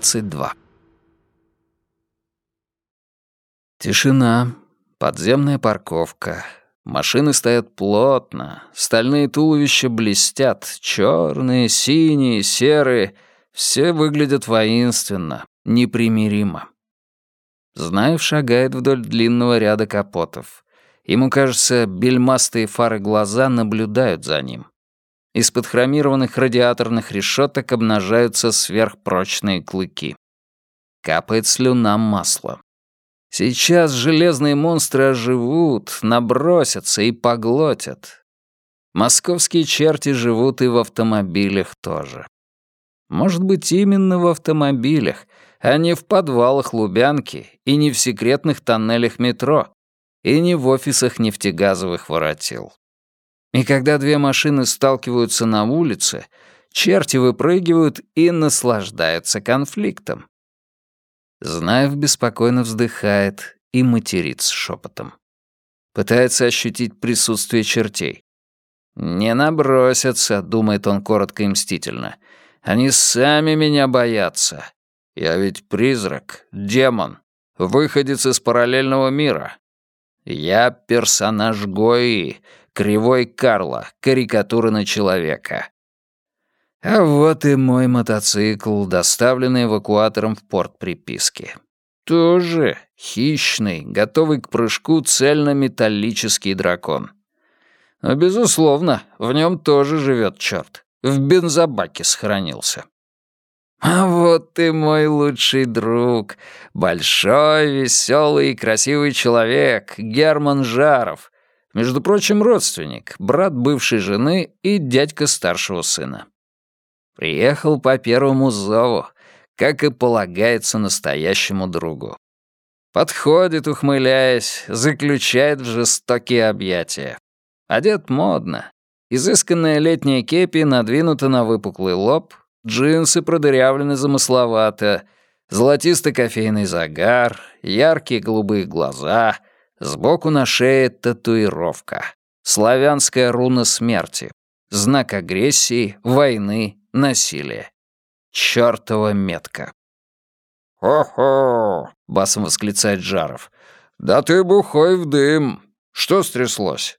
22. Тишина, подземная парковка. Машины стоят плотно, стальные туловища блестят, черные, синие, серые. Все выглядят воинственно, непримиримо. Знаев шагает вдоль длинного ряда капотов. Ему кажется, бельмастые фары глаза наблюдают за ним. Из-под хромированных радиаторных решеток обнажаются сверхпрочные клыки. Капает слюна масла. Сейчас железные монстры оживут, набросятся и поглотят. Московские черти живут и в автомобилях тоже. Может быть, именно в автомобилях, а не в подвалах Лубянки и не в секретных тоннелях метро, и не в офисах нефтегазовых воротил. И когда две машины сталкиваются на улице, черти выпрыгивают и наслаждаются конфликтом. Знаев беспокойно вздыхает и матерится шепотом. Пытается ощутить присутствие чертей. «Не набросятся», — думает он коротко и мстительно. «Они сами меня боятся. Я ведь призрак, демон, выходец из параллельного мира. Я персонаж Гои, кривой Карла, карикатура на человека. А вот и мой мотоцикл, доставленный эвакуатором в порт приписки. Тоже хищный, готовый к прыжку цельнометаллический дракон. Но, безусловно, в нем тоже живет черт. В бензобаке сохранился. А вот ты мой лучший друг, большой, веселый и красивый человек, Герман Жаров. Между прочим, родственник, брат бывшей жены и дядька старшего сына. Приехал по первому зову, как и полагается настоящему другу. Подходит, ухмыляясь, заключает в жестокие объятия. Одет модно. Изысканная летняя кепи надвинута на выпуклый лоб, джинсы продырявлены замысловато, золотисто-кофейный загар, яркие голубые глаза, сбоку на шее татуировка. Славянская руна смерти. Знак агрессии, войны насилие. Чёртова метка. «Хо-хо!» — басом восклицает Жаров. «Да ты бухой в дым! Что стряслось?»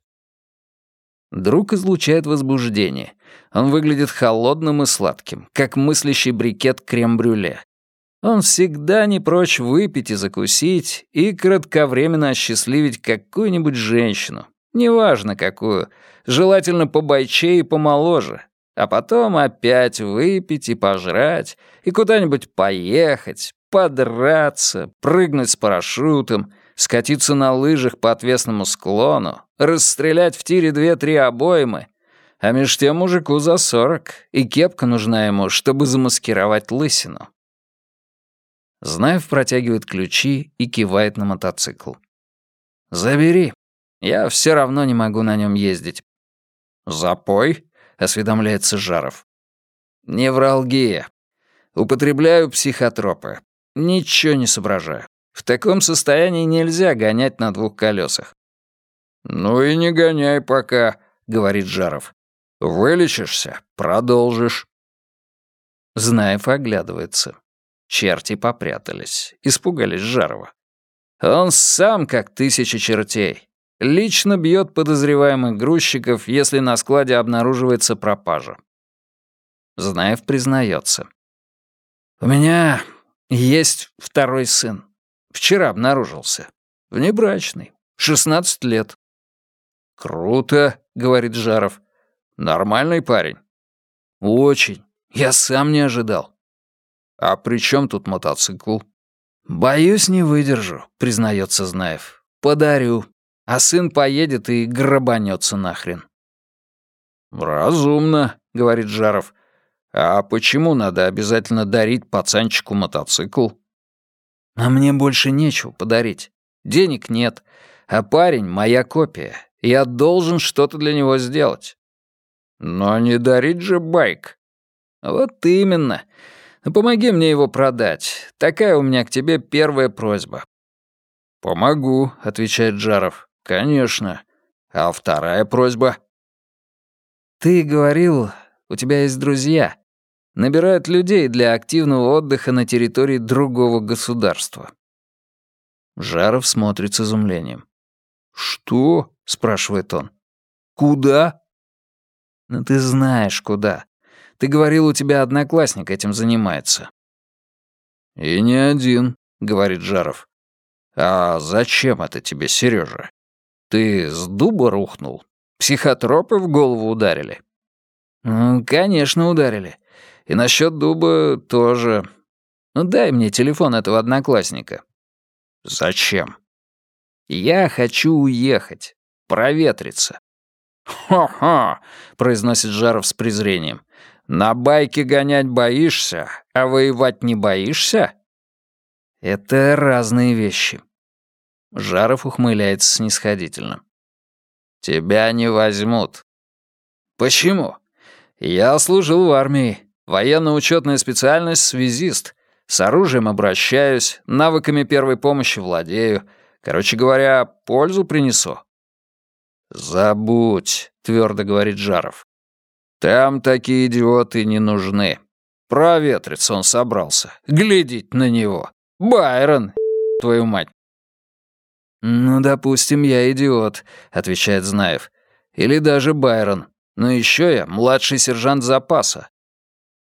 Друг излучает возбуждение. Он выглядит холодным и сладким, как мыслящий брикет крем-брюле. Он всегда не прочь выпить и закусить, и кратковременно осчастливить какую-нибудь женщину, неважно какую, желательно побойче и помоложе, а потом опять выпить и пожрать, и куда-нибудь поехать, подраться, прыгнуть с парашютом, скатиться на лыжах по отвесному склону, расстрелять в тире две-три обоймы, а меж тем мужику за сорок, и кепка нужна ему, чтобы замаскировать лысину. Знаев протягивает ключи и кивает на мотоцикл. «Забери. Я все равно не могу на нем ездить». «Запой?» осведомляется Жаров. Невралгия. Употребляю психотропы. Ничего не соображаю. В таком состоянии нельзя гонять на двух колесах. «Ну и не гоняй пока», — говорит Жаров. «Вылечишься, продолжишь». Знаев оглядывается. Черти попрятались, испугались Жарова. Он сам как тысяча чертей. Лично бьет подозреваемых грузчиков, если на складе обнаруживается пропажа. Знаев признается. «У меня есть второй сын. Вчера обнаружился. Внебрачный. 16 лет». «Круто», — говорит Жаров. «Нормальный парень». «Очень. Я сам не ожидал». «А при чем тут мотоцикл?» «Боюсь, не выдержу», — признается Знаев. «Подарю а сын поедет и грабанется нахрен. «Разумно», — говорит Жаров. «А почему надо обязательно дарить пацанчику мотоцикл?» «А мне больше нечего подарить. Денег нет, а парень — моя копия. Я должен что-то для него сделать». «Но не дарить же байк». «Вот именно. Помоги мне его продать. Такая у меня к тебе первая просьба». «Помогу», — отвечает Жаров. «Конечно. А вторая просьба?» «Ты говорил, у тебя есть друзья. Набирают людей для активного отдыха на территории другого государства. Жаров смотрит с изумлением. «Что?» — спрашивает он. «Куда?» «Ну ты знаешь, куда. Ты говорил, у тебя одноклассник этим занимается». «И не один», — говорит Жаров. «А зачем это тебе, Сережа? Ты с дуба рухнул? Психотропы в голову ударили?» «Ну, конечно, ударили. И насчет дуба тоже. Ну, дай мне телефон этого одноклассника». «Зачем?» «Я хочу уехать. Проветриться». «Хо-хо», — произносит Жаров с презрением. «На байке гонять боишься, а воевать не боишься?» Это разные вещи. Жаров ухмыляется снисходительно. «Тебя не возьмут». «Почему?» «Я служил в армии. Военно-учетная специальность — связист. С оружием обращаюсь, навыками первой помощи владею. Короче говоря, пользу принесу». «Забудь», — твердо говорит Жаров. «Там такие идиоты не нужны. Проветриться он собрался. Глядеть на него. Байрон, твою мать. «Ну, допустим, я идиот», — отвечает Знаев. «Или даже Байрон. Но еще я младший сержант запаса».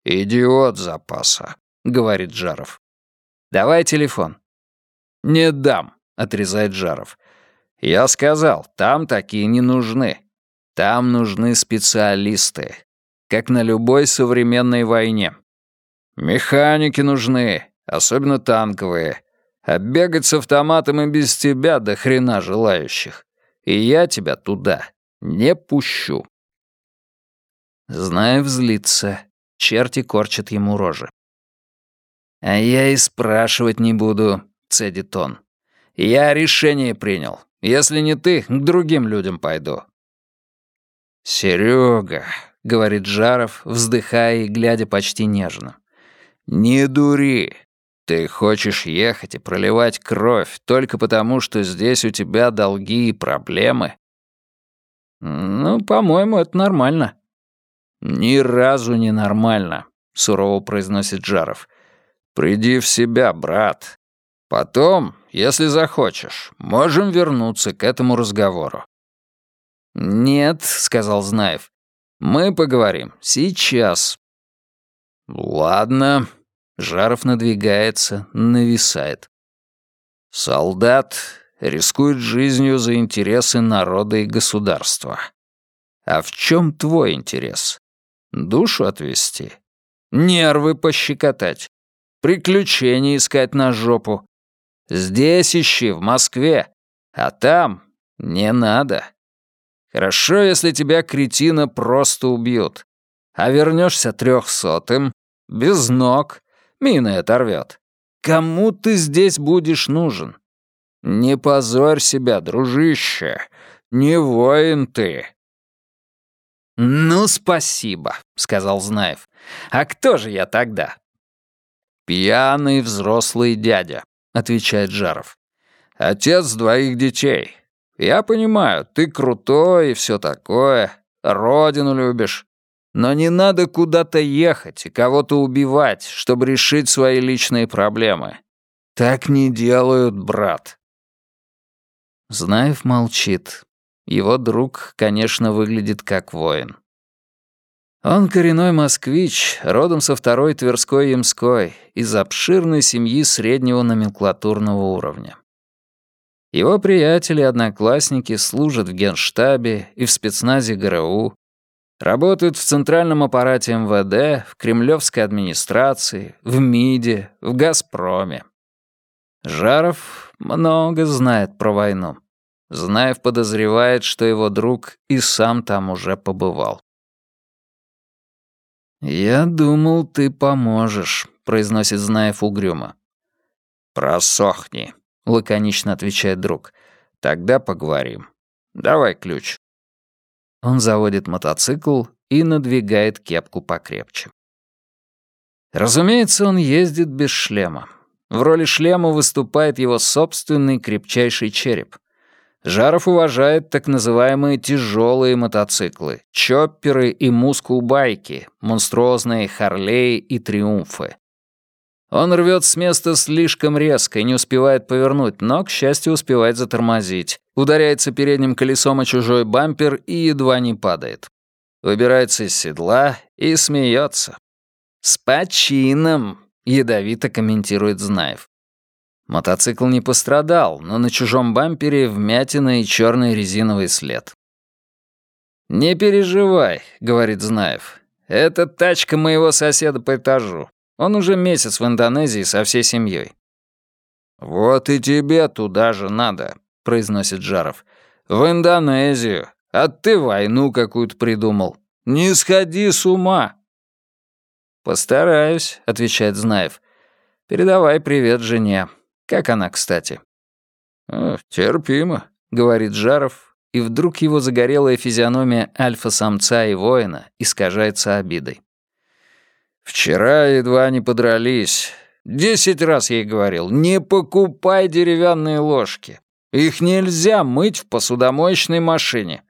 «Идиот запаса», — говорит Жаров. «Давай телефон». «Не дам», — отрезает Жаров. «Я сказал, там такие не нужны. Там нужны специалисты, как на любой современной войне. Механики нужны, особенно танковые. А бегать с автоматом и без тебя до хрена желающих. И я тебя туда не пущу. Знаю, взлиться. Черти корчат ему рожи. «А я и спрашивать не буду», — цедит он. «Я решение принял. Если не ты, к другим людям пойду». «Серёга», — говорит Жаров, вздыхая и глядя почти нежно. «Не дури. Ты хочешь ехать и проливать кровь только потому, что здесь у тебя долги и проблемы? Ну, по-моему, это нормально. Ни разу не нормально, сурово произносит Жаров. Приди в себя, брат. Потом, если захочешь, можем вернуться к этому разговору. Нет, сказал Знаев. Мы поговорим сейчас. Ладно, Жаров надвигается, нависает. Солдат рискует жизнью за интересы народа и государства. А в чем твой интерес? Душу отвести? Нервы пощекотать? Приключения искать на жопу? Здесь ищи, в Москве. А там не надо. Хорошо, если тебя, кретина, просто убьют. А вернешься трехсотым, без ног, Мины оторвет. Кому ты здесь будешь нужен? Не позорь себя, дружище. Не воин ты. «Ну, спасибо», — сказал Знаев. «А кто же я тогда?» «Пьяный взрослый дядя», — отвечает Жаров. «Отец двоих детей. Я понимаю, ты крутой и все такое, родину любишь. Но не надо куда-то ехать и кого-то убивать, чтобы решить свои личные проблемы. Так не делают, брат. Знаев молчит. Его друг, конечно, выглядит как воин. Он коренной москвич, родом со второй Тверской Ямской, из обширной семьи среднего номенклатурного уровня. Его приятели и одноклассники служат в генштабе и в спецназе ГРУ, Работают в центральном аппарате МВД, в кремлевской администрации, в МИДе, в «Газпроме». Жаров много знает про войну. Знаев подозревает, что его друг и сам там уже побывал. «Я думал, ты поможешь», — произносит Знаев угрюмо. «Просохни», — лаконично отвечает друг. «Тогда поговорим. Давай ключ». Он заводит мотоцикл и надвигает кепку покрепче. Разумеется, он ездит без шлема. В роли шлема выступает его собственный крепчайший череп. Жаров уважает так называемые тяжелые мотоциклы, чопперы и мускул-байки, монструозные Харлеи и Триумфы. Он рвет с места слишком резко и не успевает повернуть, но, к счастью, успевает затормозить. Ударяется передним колесом о чужой бампер и едва не падает. Выбирается из седла и смеется. «С почином!» — ядовито комментирует Знаев. Мотоцикл не пострадал, но на чужом бампере вмятина и черный резиновый след. «Не переживай», — говорит Знаев. «Это тачка моего соседа по этажу. Он уже месяц в Индонезии со всей семьей. «Вот и тебе туда же надо», — произносит Жаров. «В Индонезию. А ты войну какую-то придумал. Не сходи с ума». «Постараюсь», — отвечает Знаев. «Передавай привет жене. Как она, кстати?» «Терпимо», — говорит Жаров, и вдруг его загорелая физиономия альфа-самца и воина искажается обидой. Вчера едва не подрались. Десять раз ей говорил, не покупай деревянные ложки. Их нельзя мыть в посудомоечной машине.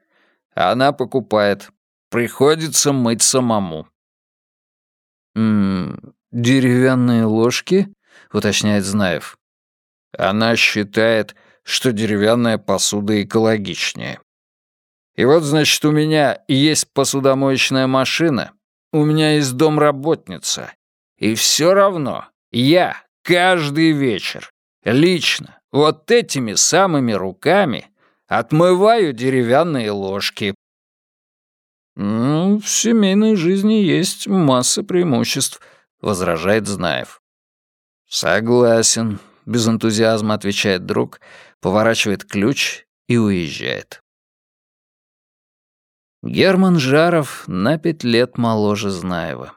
Она покупает. Приходится мыть самому. «М деревянные ложки?» — уточняет Знаев. Она считает, что деревянная посуда экологичнее. И вот, значит, у меня есть посудомоечная машина, у меня есть домработница. И все равно я каждый вечер лично вот этими самыми руками отмываю деревянные ложки. «Ну, в семейной жизни есть масса преимуществ», — возражает Знаев. «Согласен», — без энтузиазма отвечает друг, поворачивает ключ и уезжает. Герман Жаров на пять лет моложе Знаева.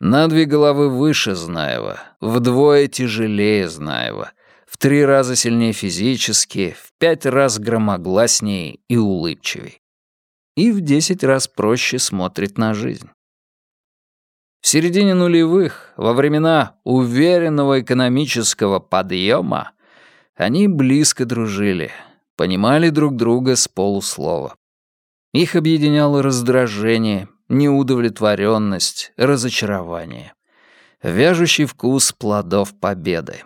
На две головы выше Знаева, вдвое тяжелее Знаева, в три раза сильнее физически, в пять раз громогласнее и улыбчивей. И в десять раз проще смотрит на жизнь. В середине нулевых, во времена уверенного экономического подъема, они близко дружили, понимали друг друга с полуслова. Их объединяло раздражение, неудовлетворенность, разочарование. Вяжущий вкус плодов победы.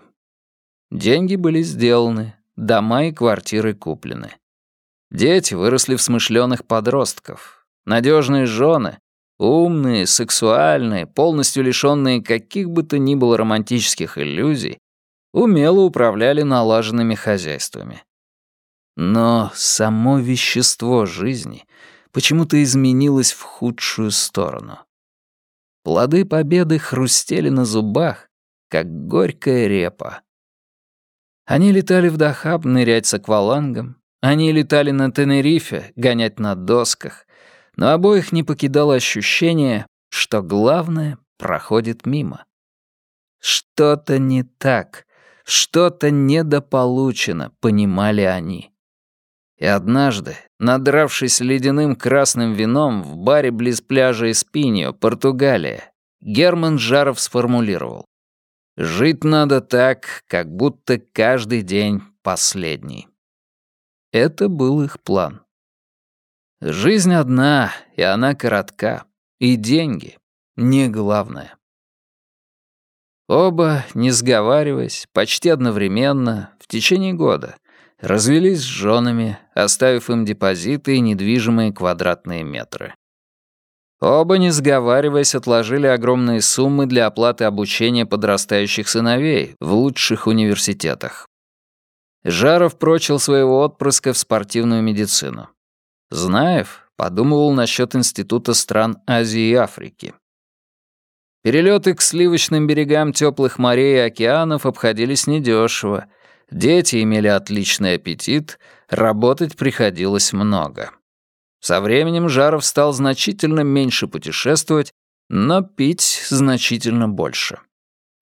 Деньги были сделаны, дома и квартиры куплены. Дети выросли в смышленых подростков. Надежные жены, умные, сексуальные, полностью лишенные каких бы то ни было романтических иллюзий, умело управляли налаженными хозяйствами. Но само вещество жизни почему-то изменилось в худшую сторону. Плоды победы хрустели на зубах, как горькая репа. Они летали в Дахаб нырять с аквалангом, они летали на Тенерифе гонять на досках, но обоих не покидало ощущение, что главное проходит мимо. Что-то не так, что-то недополучено, понимали они. И однажды, надравшись ледяным красным вином в баре близ пляжа Эспиньо, Португалия, Герман Жаров сформулировал. «Жить надо так, как будто каждый день последний». Это был их план. Жизнь одна, и она коротка, и деньги — не главное. Оба, не сговариваясь, почти одновременно, в течение года, развелись с женами, оставив им депозиты и недвижимые квадратные метры. Оба, не сговариваясь, отложили огромные суммы для оплаты обучения подрастающих сыновей в лучших университетах. Жаров прочил своего отпрыска в спортивную медицину. Знаев подумывал насчет Института стран Азии и Африки. Перелеты к сливочным берегам теплых морей и океанов обходились недешево, Дети имели отличный аппетит, работать приходилось много. Со временем Жаров стал значительно меньше путешествовать, но пить значительно больше.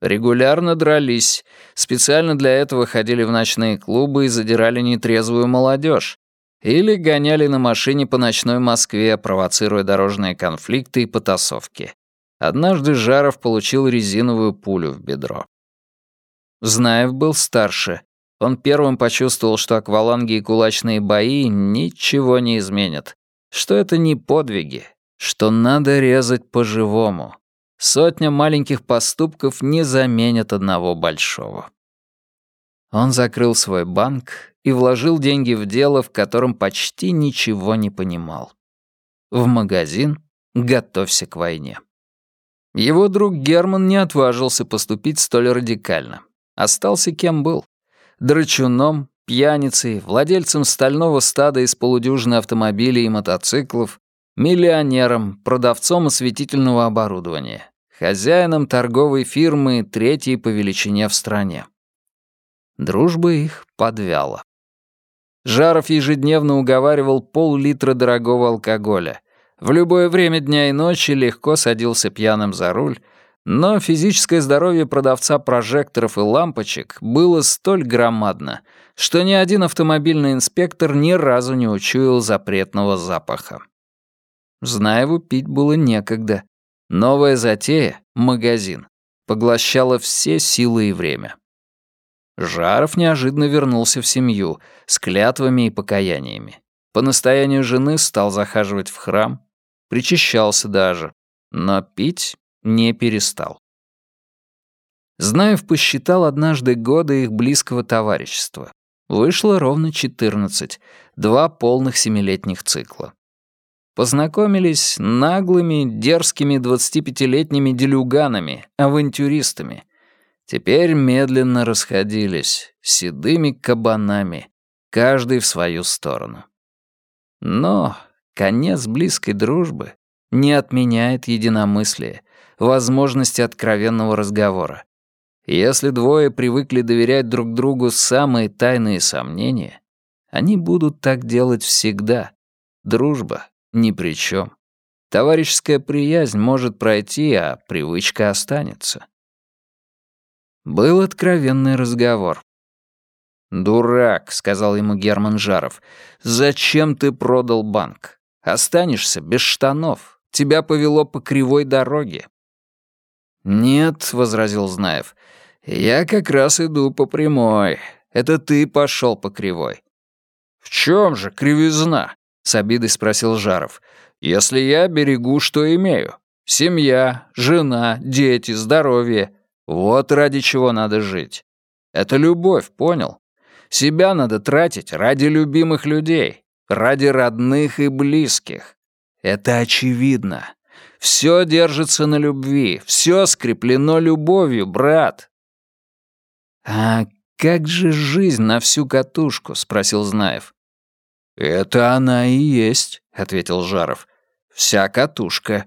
Регулярно дрались, специально для этого ходили в ночные клубы и задирали нетрезвую молодежь, или гоняли на машине по ночной Москве, провоцируя дорожные конфликты и потасовки. Однажды Жаров получил резиновую пулю в бедро. Знаев был старше, Он первым почувствовал, что акваланги и кулачные бои ничего не изменят, что это не подвиги, что надо резать по-живому. Сотня маленьких поступков не заменят одного большого. Он закрыл свой банк и вложил деньги в дело, в котором почти ничего не понимал. В магазин «Готовься к войне». Его друг Герман не отважился поступить столь радикально. Остался кем был. Драчуном, пьяницей, владельцем стального стада из полудюжины автомобилей и мотоциклов, миллионером, продавцом осветительного оборудования, хозяином торговой фирмы третьей по величине в стране. Дружба их подвяла. Жаров ежедневно уговаривал пол-литра дорогого алкоголя. В любое время дня и ночи легко садился пьяным за руль, но физическое здоровье продавца прожекторов и лампочек было столь громадно, что ни один автомобильный инспектор ни разу не учуял запретного запаха. Знаеву пить было некогда. Новая затея, магазин, поглощала все силы и время. Жаров неожиданно вернулся в семью с клятвами и покаяниями. По настоянию жены стал захаживать в храм, причащался даже, но пить не перестал. Знаев посчитал однажды годы их близкого товарищества. Вышло ровно 14, два полных семилетних цикла. Познакомились наглыми, дерзкими 25-летними делюганами, авантюристами. Теперь медленно расходились, седыми кабанами, каждый в свою сторону. Но конец близкой дружбы не отменяет единомыслие, возможности откровенного разговора. Если двое привыкли доверять друг другу самые тайные сомнения, они будут так делать всегда. Дружба ни при чем. Товарищеская приязнь может пройти, а привычка останется. Был откровенный разговор. «Дурак», — сказал ему Герман Жаров, — «зачем ты продал банк? Останешься без штанов. Тебя повело по кривой дороге». «Нет», — возразил Знаев, — «я как раз иду по прямой. Это ты пошел по кривой». «В чем же кривизна?» — с обидой спросил Жаров. «Если я берегу, что имею. Семья, жена, дети, здоровье. Вот ради чего надо жить. Это любовь, понял? Себя надо тратить ради любимых людей, ради родных и близких. Это очевидно. Все держится на любви, все скреплено любовью, брат». «А как же жизнь на всю катушку?» — спросил Знаев. «Это она и есть», — ответил Жаров. «Вся катушка».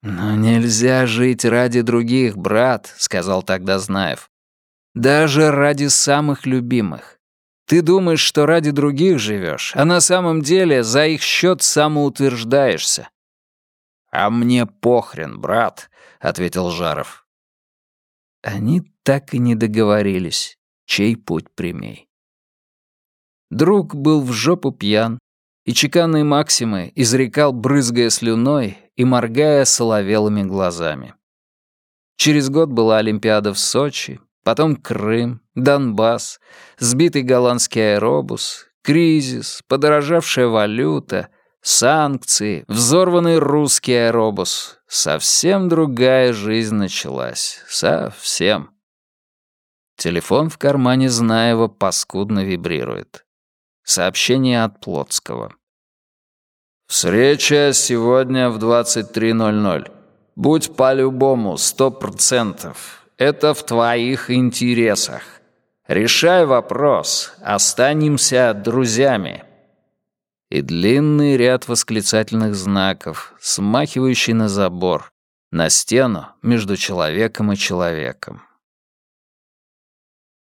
«Но нельзя жить ради других, брат», — сказал тогда Знаев. «Даже ради самых любимых. Ты думаешь, что ради других живешь, а на самом деле за их счет самоутверждаешься». «А мне похрен, брат», — ответил Жаров. Они так и не договорились, чей путь прямей. Друг был в жопу пьян, и чеканные максимы изрекал, брызгая слюной и моргая соловелыми глазами. Через год была Олимпиада в Сочи, потом Крым, Донбасс, сбитый голландский аэробус, кризис, подорожавшая валюта, санкции, взорванный русский аэробус. Совсем другая жизнь началась. Совсем. Телефон в кармане Знаева паскудно вибрирует. Сообщение от Плотского. «Встреча сегодня в 23.00. Будь по-любому, сто процентов. Это в твоих интересах. Решай вопрос. Останемся друзьями». И длинный ряд восклицательных знаков, смахивающий на забор, на стену между человеком и человеком.